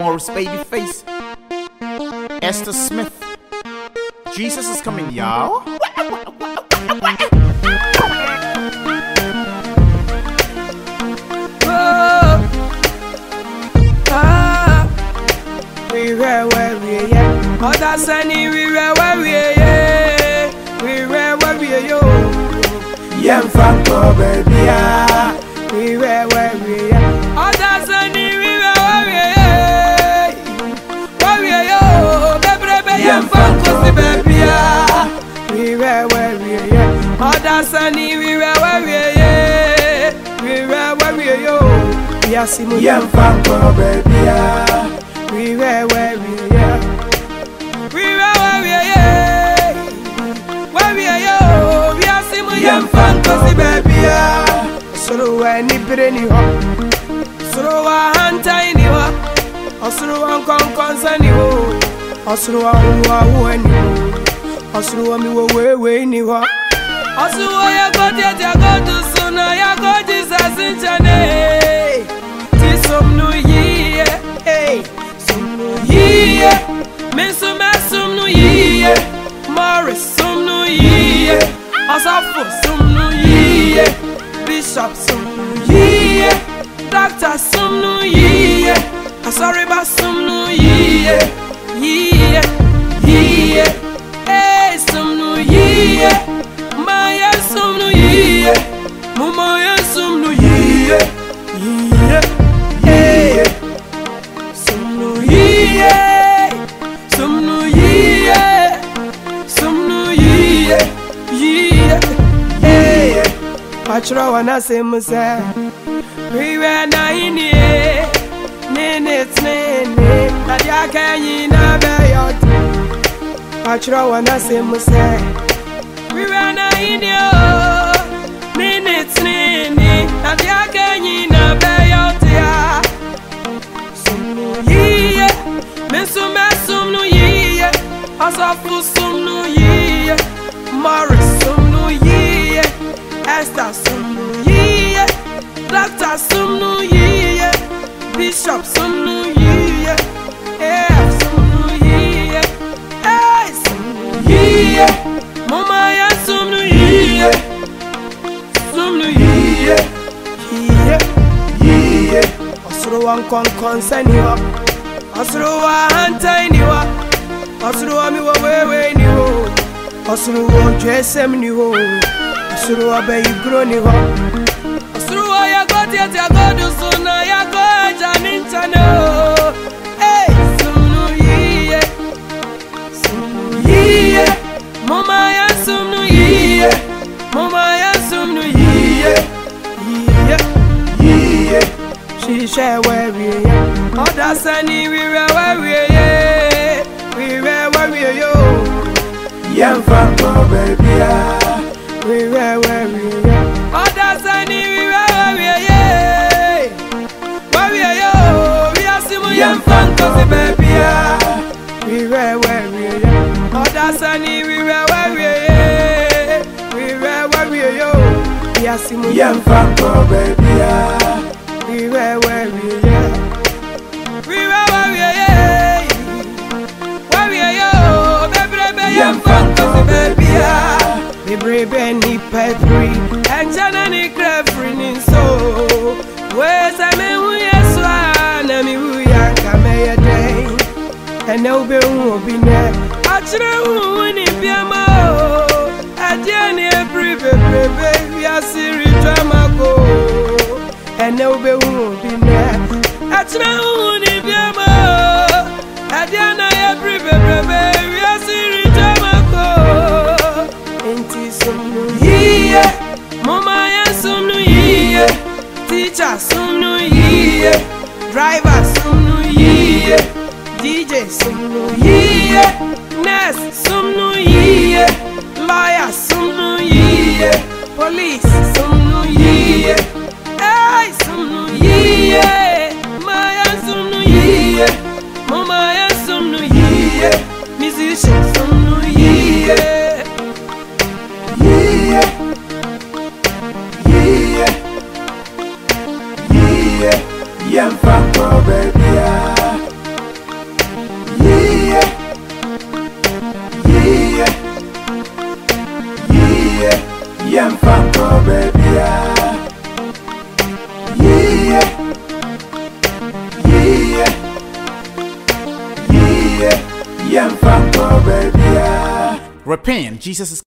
Morris Babyface, Esther Smith. Jesus is coming, y'all. We were where we are, yeah. Others any we were where we are, yeah. We were where we are, yo. Yem Franco, baby, yeah. We were where we are. Others yɛmfa nkosi baabia werɛwɛ wieyɛ ɔdansani werɛwɛ wieyɛ werɛwɛ wieyɛ o wiase mu yɛmfa nkɔ baabia werɛwɛ wieyɛ werɛwɛ wieyɛ wɛ wieyɛ o wiase mu yɛmfa nkosi baabia soro wɔ anibere ni hɔ soro wɔ ahantan ni hɔ ɔsoro wɔ nkɔnkɔnsa ni ọsùrùwà òwò àwọ ẹni ọsùrùwà mi wò wéwèé ni wọ. ọsùnwó yẹ kó tètè kó tún sùnà yẹ kó jí sàṣì jẹnẹ tí sọmnù yíyẹ sọmnù yíyẹ mi sùnmẹ sọmnù yíyẹ mọrì sọmnù yíyẹ ọsọfọ sọmnù yíyẹ bishop sọmnù yíyẹ doctor sọmnù yíyẹ asọrìbá sọmnù yíyẹ yíyẹ. Pachro wana se musa Riwe na ini Nini tini Nadia kenyi na beyot Pachro wana se musa Riwe na ne ne tini Nadia kenyi na beyot ya Sumu yiye Minsu mesum nu yiye Asafu sumu wankonkonnsaniwa ɔsorowa hantainiwa ɔsorowa miwɔ weweni hɔ ɔsorowa dwesɛm ni wa, hɔ ɔsorowa bɛyiguro ni wa, wa wa, ni hɔ ɔsorowa yɛkɔ tiatiakɔdu so na yɛkɔ agya ne nkyɛne o iṣẹ́ wẹ̀rìẹ̀ ọ̀dà sẹ́ni rírẹ̀ wẹ̀rìẹ̀ yẹ rírẹ̀ wẹ̀rìẹ̀ yó. yẹn fa mọ bẹẹbi a. rírẹ̀ wẹ̀rìẹ̀ yẹ ọ̀dà sẹ́ni rírẹ̀ wẹ̀rìẹ̀ yẹ wẹ̀rìẹ̀ yó rí asimu yẹn fa nkọ́sí bẹẹbi a. rírẹ̀ wẹ̀rìẹ̀ yẹ ọ̀dà sẹ́ni rírẹ̀ wẹ̀rìẹ̀ yẹ rírẹ̀ wẹ̀rìẹ̀ yó rí asimu yẹn fa nkọ́ bẹẹbi a. ibrebe nipa firi ɛnkyɛ ne ne kra firi ne nso wɛsɛ mehu yɛ so a na mehu yɛ anka mɛyɛ dɛn ɛnɛ wobɛhu obi nɛ ɔkyerɛ huhu ne biama o ɛdeɛ ne ɛfiri bebrebe wiase retwa mako ɛnɛ wobɛhu obi nɛ ɛkyerɛ huhu ne biama o ɛdeɛ na yɛfiri bebrebe yiye Mama ya sunu yiye Teacher sunu yiye Driver sunu yiye DJ sunu yiye Nurse sunu yiye Lawyer sunu yiye Police sunu yiye Hey sunu yiye Maya sunu yiye Mama ya sunu yiye Musician Repent, Jesus is